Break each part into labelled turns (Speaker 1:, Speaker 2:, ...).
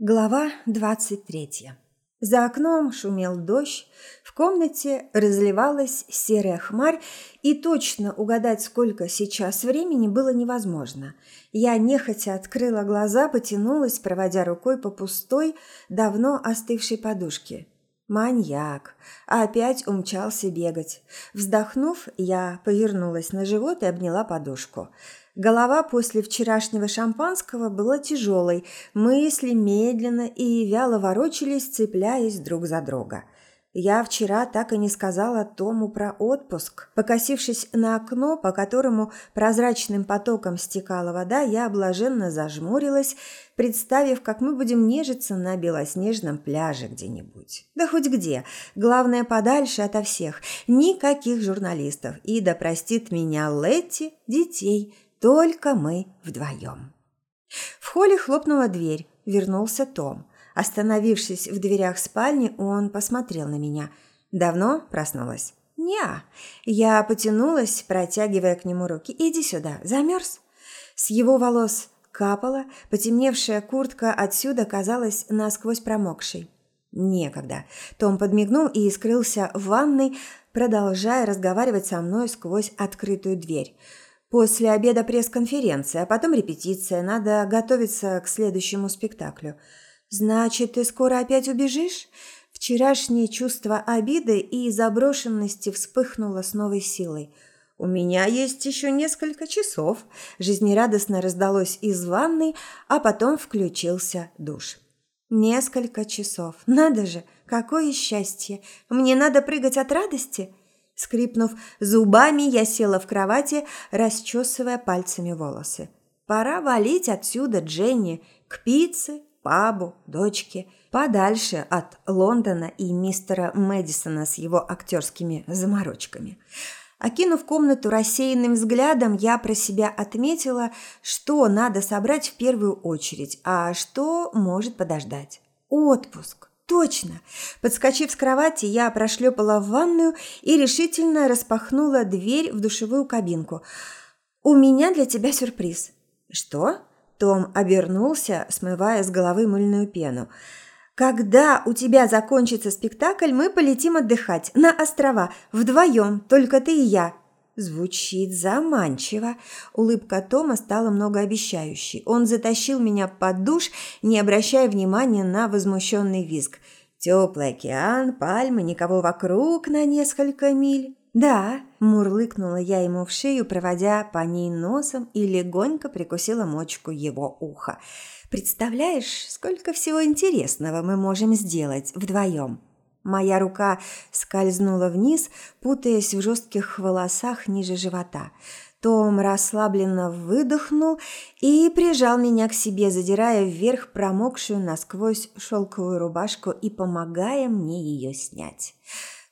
Speaker 1: Глава двадцать третья. За окном шумел дождь, в комнате разливалась серая хмарь, и точно угадать, сколько сейчас времени, было невозможно. Я нехотя открыла глаза, потянулась, проводя рукой по пустой, давно остывшей подушке. Маньяк. Опять умчался бегать. Вздохнув, я повернулась на живот и обняла подушку. Голова после вчерашнего шампанского была тяжелой, мысли медленно и вяло ворочались, цепляясь друг за друга. Я вчера так и не сказала Тому про отпуск. Покосившись на окно, по которому прозрачным потоком стекала вода, я блаженно зажмурилась, представив, как мы будем нежиться на белоснежном пляже где-нибудь. Да хоть где. Главное, подальше ото всех. Никаких журналистов. И да простит меня Летти, детей – только мы вдвоем. В холле хлопнула дверь. Вернулся Том. Остановившись в дверях спальни, он посмотрел на меня. «Давно проснулась?» «Не-а». Я потянулась, протягивая к нему руки. «Иди сюда. Замерз?» С его волос капала, потемневшая куртка отсюда казалась насквозь промокшей. «Некогда». Том подмигнул и скрылся в ванной, продолжая разговаривать со мной сквозь открытую дверь. После обеда пресс-конференция, а потом репетиция. Надо готовиться к следующему спектаклю. Значит, ты скоро опять убежишь? Вчерашнее чувство обиды и заброшенности вспыхнуло с новой силой. У меня есть еще несколько часов. Жизнерадостно раздалось из ванной, а потом включился душ. Несколько часов. Надо же, какое счастье. Мне надо прыгать от радости. Скрипнув зубами, я села в кровати, расчесывая пальцами волосы. Пора валить отсюда Дженни к пицце, пабу, дочке, подальше от Лондона и мистера Мэдисона с его актерскими заморочками. Окинув комнату рассеянным взглядом, я про себя отметила, что надо собрать в первую очередь, а что может подождать. Отпуск. Точно. Подскочив с кровати, я прошлепала в ванную и решительно распахнула дверь в душевую кабинку. У меня для тебя сюрприз. Что? Том обернулся, смывая с головы мыльную пену. Когда у тебя закончится спектакль, мы полетим отдыхать на острова вдвоем, только ты и я. Звучит заманчиво. Улыбка Тома стала многообещающей. Он затащил меня под душ, не обращая внимания на возмущенный визг. Теплый океан, пальмы, никого вокруг на несколько миль. «Да», – мурлыкнула я ему в шею, проводя по ней носом и легонько прикусила мочку его уха. «Представляешь, сколько всего интересного мы можем сделать вдвоем?» Моя рука скользнула вниз, путаясь в жестких волосах ниже живота. Том расслабленно выдохнул и прижал меня к себе, задирая вверх промокшую насквозь шелковую рубашку и помогая мне ее снять.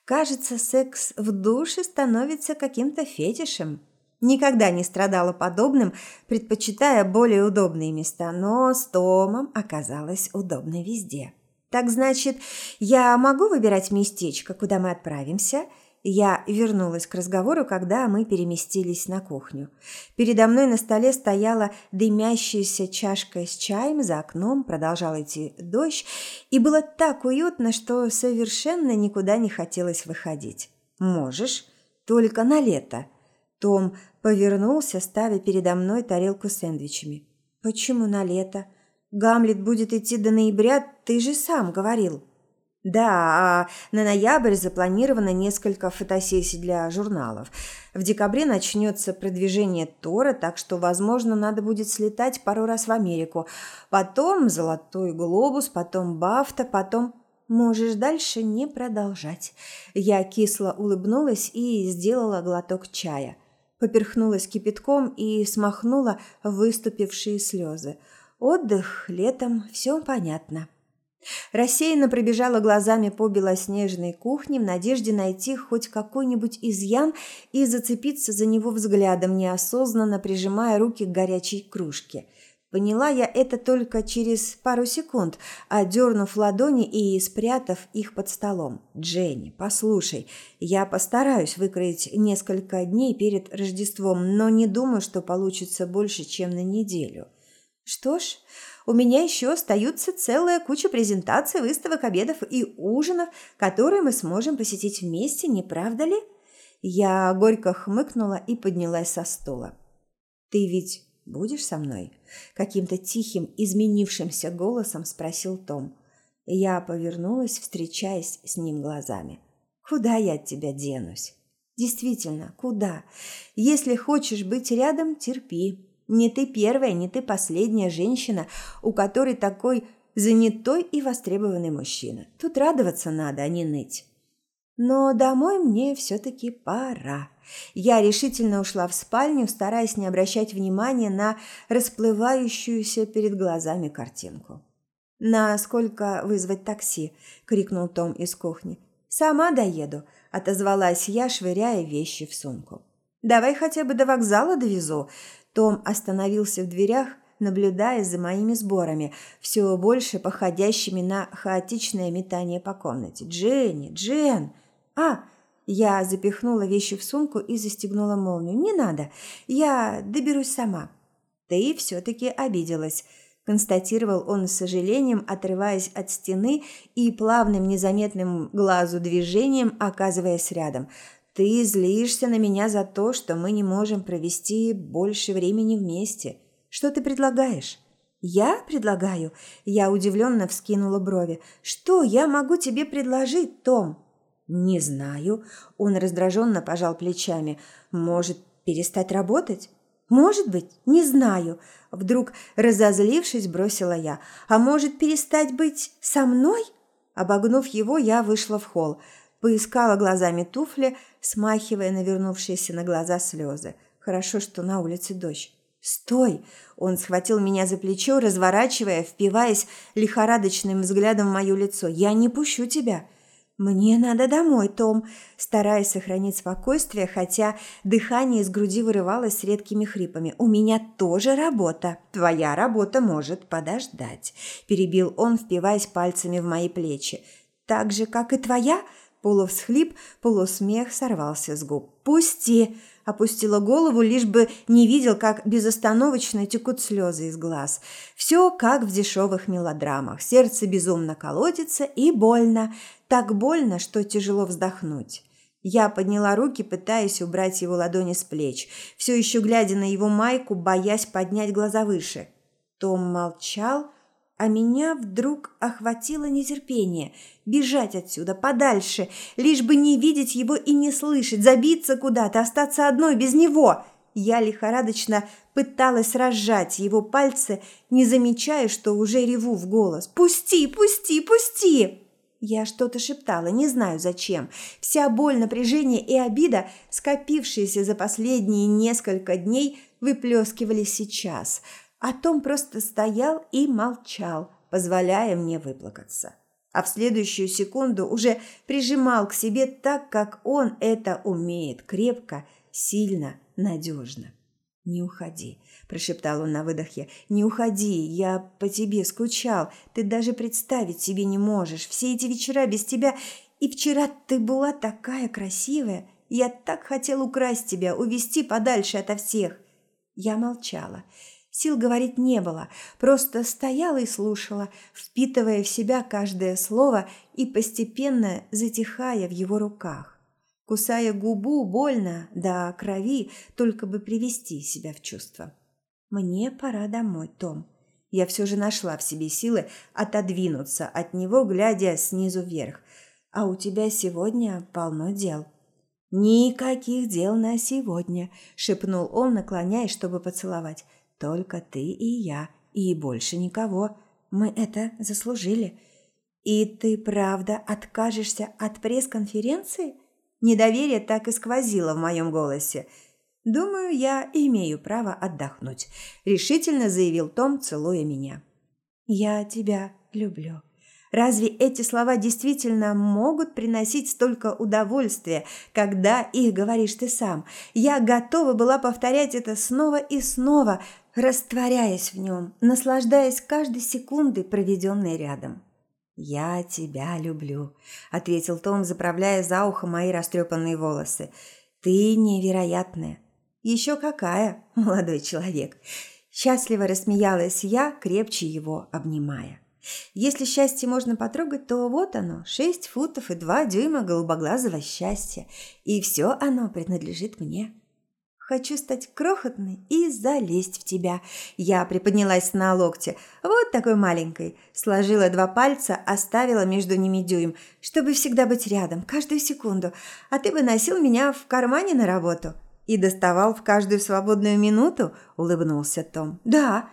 Speaker 1: Кажется, секс в душе становится каким-то фетишем. Никогда не страдала подобным, предпочитая более удобные места, но с Томом оказалось удобно везде. Так значит, я могу выбирать местечко, куда мы отправимся? Я вернулась к разговору, когда мы переместились на кухню. Передо мной на столе стояла дымящаяся чашка с чаем, за окном продолжал идти дождь, и было так уютно, что совершенно никуда не хотелось выходить. «Можешь, только на лето». Том повернулся, ставя передо мной тарелку с сэндвичами. «Почему на лето?» Гамлет будет идти до ноября, ты же сам говорил. Да, а на ноябрь запланировано несколько фотосессий для журналов. В декабре начнется продвижение Тора, так что, возможно, надо будет слетать пару раз в Америку. Потом «Золотой глобус», потом «Бафта», потом... Можешь дальше не продолжать. Я кисло улыбнулась и сделала глоток чая. Поперхнулась кипятком и смахнула выступившие слезы. Отдых летом, все понятно. Рассеянно пробежала глазами по белоснежной кухне в надежде найти хоть какой-нибудь изъян и зацепиться за него взглядом, неосознанно прижимая руки к горячей кружке. Поняла я это только через пару секунд, одернув ладони и спрятав их под столом. «Дженни, послушай, я постараюсь выкроить несколько дней перед Рождеством, но не думаю, что получится больше, чем на неделю». Что ж, У меня еще остаются целая куча презентаций, выставок, обедов и ужинов, которые мы сможем посетить вместе, не правда ли?» Я горько хмыкнула и поднялась со стула. «Ты ведь будешь со мной?» Каким-то тихим, изменившимся голосом спросил Том. Я повернулась, встречаясь с ним глазами. «Куда я от тебя денусь?» «Действительно, куда? Если хочешь быть рядом, терпи. Не ты первая, не ты последняя женщина, у которой такой занятой и востребованный мужчина. Тут радоваться надо, а не ныть. Но домой мне все-таки пора. Я решительно ушла в спальню, стараясь не обращать внимания на расплывающуюся перед глазами картинку. «На сколько вызвать такси?» – крикнул Том из кухни. «Сама доеду», – отозвалась я, швыряя вещи в сумку. «Давай хотя бы до вокзала довезу». Том остановился в дверях, наблюдая за моими сборами, все больше походящими на хаотичное метание по комнате. «Дженни! Джен!» «А!» Я запихнула вещи в сумку и застегнула молнию. «Не надо, я доберусь сама». «Ты все-таки обиделась», – констатировал он с сожалением, отрываясь от стены и плавным незаметным глазу движением оказываясь рядом. «Ты злишься на меня за то, что мы не можем провести больше времени вместе. Что ты предлагаешь?» «Я предлагаю?» Я удивленно вскинула брови. «Что я могу тебе предложить, Том?» «Не знаю». Он раздраженно пожал плечами. «Может, перестать работать?» «Может быть, не знаю», – вдруг, разозлившись, бросила я. «А может, перестать быть со мной?» Обогнув его, я вышла в холл, поискала глазами туфли, смахивая навернувшиеся на глаза слезы. Хорошо, что на улице дождь. «Стой!» – он схватил меня за плечо, разворачивая, впиваясь лихорадочным взглядом в мое лицо. «Я не пущу тебя!» «Мне надо домой, Том», стараясь сохранить спокойствие, хотя дыхание из груди вырывалось с редкими хрипами. «У меня тоже работа. Твоя работа может подождать», – перебил он, впиваясь пальцами в мои плечи. «Так же, как и твоя?» Полувсхлип, полусмех сорвался с губ. «Пусти!» – опустила голову, лишь бы не видел, как безостановочно текут слезы из глаз. Все как в дешевых мелодрамах. Сердце безумно колотится и больно так больно, что тяжело вздохнуть. Я подняла руки, пытаясь убрать его ладони с плеч, все еще глядя на его майку, боясь поднять глаза выше. Том молчал, а меня вдруг охватило нетерпение. Бежать отсюда, подальше, лишь бы не видеть его и не слышать, забиться куда-то, остаться одной без него. Я лихорадочно пыталась разжать его пальцы, не замечая, что уже реву в голос. «Пусти, пусти, пусти!» Я что-то шептала, не знаю зачем. Вся боль, напряжение и обида, скопившиеся за последние несколько дней, выплескивались сейчас. А Том просто стоял и молчал, позволяя мне выплакаться. А в следующую секунду уже прижимал к себе так, как он это умеет, крепко, сильно, надежно. «Не уходи», – прошептал он на выдохе. «Не уходи, я по тебе скучал. Ты даже представить себе не можешь. Все эти вечера без тебя. И вчера ты была такая красивая. Я так хотел украсть тебя, увести подальше ото всех». Я молчала. Сил говорить не было, просто стояла и слушала, впитывая в себя каждое слово и постепенно затихая в его руках кусая губу больно до крови, только бы привести себя в чувство. «Мне пора домой, Том». Я все же нашла в себе силы отодвинуться от него, глядя снизу вверх. «А у тебя сегодня полно дел». «Никаких дел на сегодня», – шепнул он, наклоняясь, чтобы поцеловать. «Только ты и я, и больше никого. Мы это заслужили». «И ты правда откажешься от пресс-конференции?» Недоверие так и сквозило в моем голосе. «Думаю, я имею право отдохнуть», – решительно заявил Том, целуя меня. «Я тебя люблю». Разве эти слова действительно могут приносить столько удовольствия, когда их говоришь ты сам? Я готова была повторять это снова и снова, растворяясь в нем, наслаждаясь каждой секундой, проведенной рядом. «Я тебя люблю», – ответил Том, заправляя за ухо мои растрепанные волосы. «Ты невероятная». «Еще какая, молодой человек». Счастливо рассмеялась я, крепче его обнимая. Если счастье можно потрогать, то вот оно, шесть футов и два дюйма голубоглазого счастья, и все оно принадлежит мне. Хочу стать крохотной и залезть в тебя. Я приподнялась на локте, вот такой маленькой, сложила два пальца, оставила между ними дюйм, чтобы всегда быть рядом, каждую секунду. А ты бы носил меня в кармане на работу и доставал в каждую свободную минуту, улыбнулся Том. Да,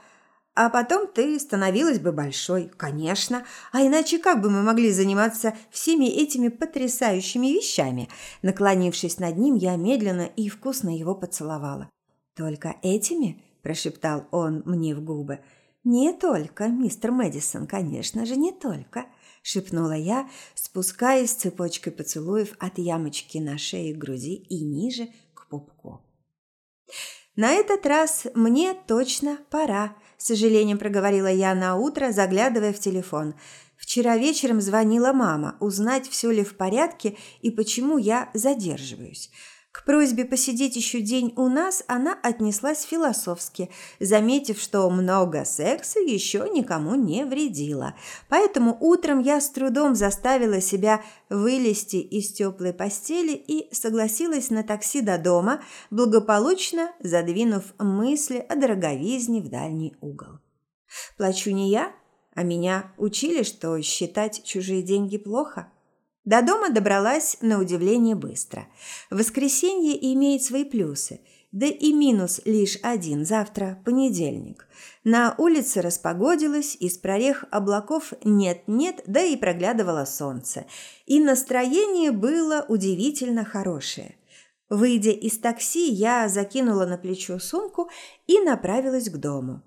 Speaker 1: а потом ты становилась бы большой, конечно. А иначе как бы мы могли заниматься всеми этими потрясающими вещами? Наклонившись над ним, я медленно и вкусно его поцеловала. «Только этими?» – прошептал он мне в губы. «Не только, мистер Мэдисон, конечно же, не только», – шепнула я, спускаясь цепочкой поцелуев от ямочки на шее к груди и ниже к пупку. «На этот раз мне точно пора», сожалением проговорила я на утро, заглядывая в телефон. Вчера вечером звонила мама, узнать, все ли в порядке и почему я задерживаюсь. К просьбе посидеть еще день у нас она отнеслась философски, заметив, что много секса еще никому не вредило. Поэтому утром я с трудом заставила себя вылезти из теплой постели и согласилась на такси до дома, благополучно задвинув мысли о дороговизне в дальний угол. Плачу не я, а меня учили, что считать чужие деньги плохо. До дома добралась на удивление быстро. Воскресенье имеет свои плюсы, да и минус лишь один – завтра понедельник. На улице распогодилось, из прорех облаков нет-нет, да и проглядывало солнце. И настроение было удивительно хорошее. Выйдя из такси, я закинула на плечо сумку и направилась к дому.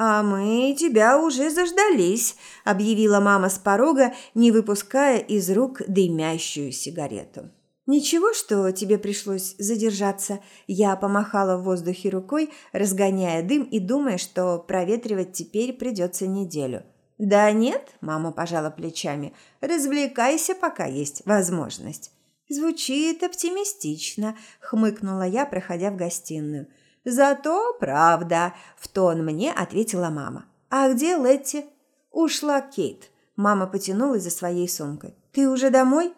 Speaker 1: «А мы тебя уже заждались», – объявила мама с порога, не выпуская из рук дымящую сигарету. «Ничего, что тебе пришлось задержаться?» Я помахала в воздухе рукой, разгоняя дым и думая, что проветривать теперь придется неделю. «Да нет», – мама пожала плечами, – «развлекайся, пока есть возможность». «Звучит оптимистично», – хмыкнула я, проходя в гостиную. «Зато правда», – в тон мне ответила мама. «А где Летти?» «Ушла Кейт». Мама потянулась за своей сумкой. «Ты уже домой?»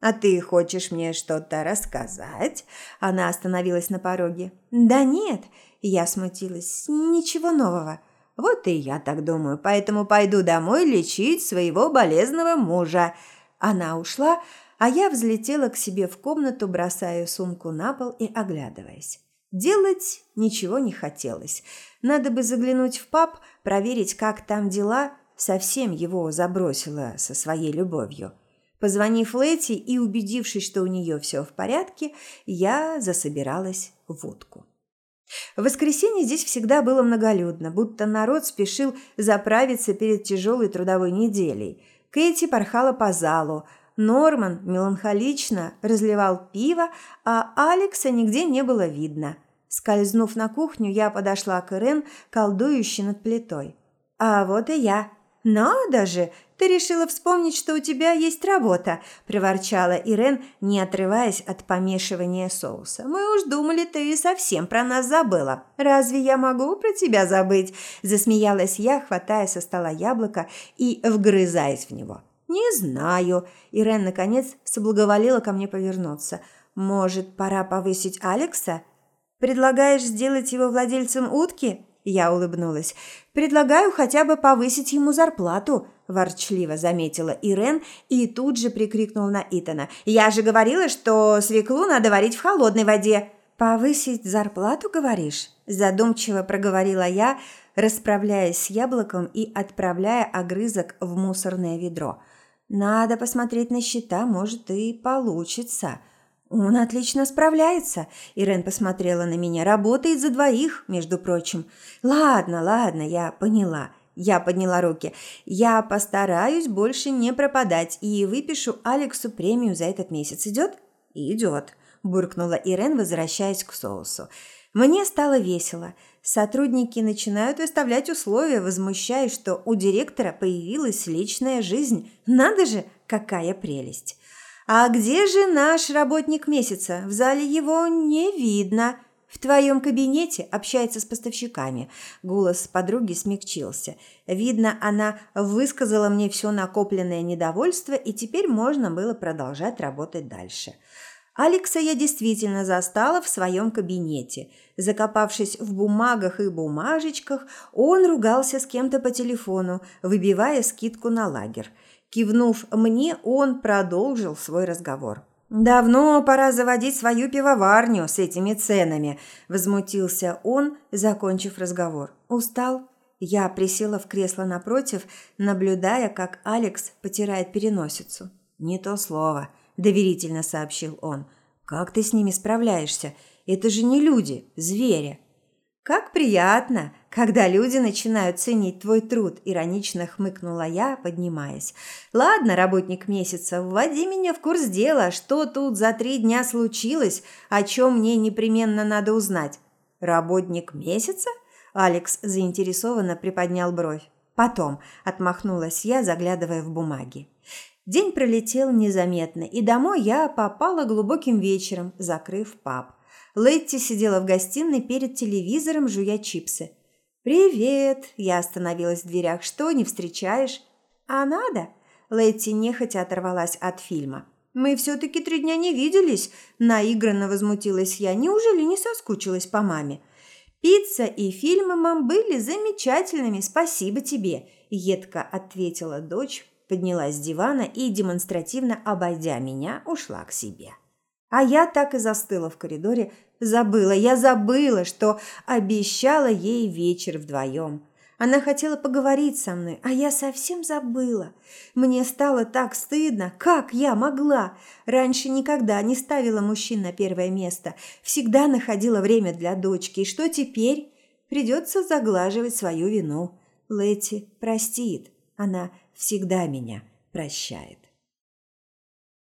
Speaker 1: «А ты хочешь мне что-то рассказать?» Она остановилась на пороге. «Да нет», – я смутилась, – «ничего нового». «Вот и я так думаю, поэтому пойду домой лечить своего болезного мужа». Она ушла, а я взлетела к себе в комнату, бросая сумку на пол и оглядываясь. Делать ничего не хотелось. Надо бы заглянуть в паб, проверить, как там дела. Совсем его забросила со своей любовью. Позвонив Лэти и убедившись, что у нее все в порядке, я засобиралась в водку. В воскресенье здесь всегда было многолюдно, будто народ спешил заправиться перед тяжелой трудовой неделей. Кэти порхала по залу – Норман меланхолично разливал пиво, а Алекса нигде не было видно. Скользнув на кухню, я подошла к Ирен, колдующей над плитой. «А вот и я». «Надо же! Ты решила вспомнить, что у тебя есть работа!» – проворчала Ирен, не отрываясь от помешивания соуса. «Мы уж думали, ты совсем про нас забыла. Разве я могу про тебя забыть?» – засмеялась я, хватая со стола яблоко и вгрызаясь в него. «Не знаю». Ирен, наконец, соблаговолила ко мне повернуться. «Может, пора повысить Алекса?» «Предлагаешь сделать его владельцем утки?» Я улыбнулась. «Предлагаю хотя бы повысить ему зарплату», – ворчливо заметила Ирен и тут же прикрикнул на Итана. «Я же говорила, что свеклу надо варить в холодной воде». «Повысить зарплату, говоришь?» – задумчиво проговорила я, расправляясь с яблоком и отправляя огрызок в мусорное ведро – надо посмотреть на счета, может, и получится. Он отлично справляется. Ирен посмотрела на меня. Работает за двоих, между прочим. Ладно, ладно, я поняла. Я подняла руки. Я постараюсь больше не пропадать и выпишу Алексу премию за этот месяц. Идет? Идет, буркнула Ирен, возвращаясь к соусу. Мне стало весело. Сотрудники начинают выставлять условия, возмущаясь, что у директора появилась личная жизнь. Надо же, какая прелесть! А где же наш работник месяца? В зале его не видно. В твоем кабинете общается с поставщиками. Голос подруги смягчился. Видно, она высказала мне все накопленное недовольство, и теперь можно было продолжать работать дальше. Алекса я действительно застала в своем кабинете. Закопавшись в бумагах и бумажечках, он ругался с кем-то по телефону, выбивая скидку на лагерь. Кивнув мне, он продолжил свой разговор. «Давно пора заводить свою пивоварню с этими ценами», – возмутился он, закончив разговор. «Устал?» Я присела в кресло напротив, наблюдая, как Алекс потирает переносицу. «Не то слово», – доверительно сообщил он. «Как ты с ними справляешься? Это же не люди, звери». «Как приятно, когда люди начинают ценить твой труд», – иронично хмыкнула я, поднимаясь. «Ладно, работник месяца, вводи меня в курс дела, что тут за три дня случилось, о чем мне непременно надо узнать». «Работник месяца?» – Алекс заинтересованно приподнял бровь. «Потом», – отмахнулась я, заглядывая в бумаги. День пролетел незаметно, и домой я попала глубоким вечером, закрыв паб. Летти сидела в гостиной перед телевизором, жуя чипсы. «Привет!» – я остановилась в дверях. «Что, не встречаешь?» «А надо?» – Летти нехотя оторвалась от фильма. «Мы все-таки три дня не виделись», – наигранно возмутилась я. «Неужели не соскучилась по маме?» «Пицца и фильмы, мам, были замечательными, спасибо тебе», – едко ответила дочь, поднялась с дивана и, демонстративно обойдя меня, ушла к себе. А я так и застыла в коридоре, забыла, я забыла, что обещала ей вечер вдвоем. Она хотела поговорить со мной, а я совсем забыла. Мне стало так стыдно, как я могла. Раньше никогда не ставила мужчин на первое место, всегда находила время для дочки. И что теперь? Придется заглаживать свою вину. Лэти простит, она всегда меня прощает.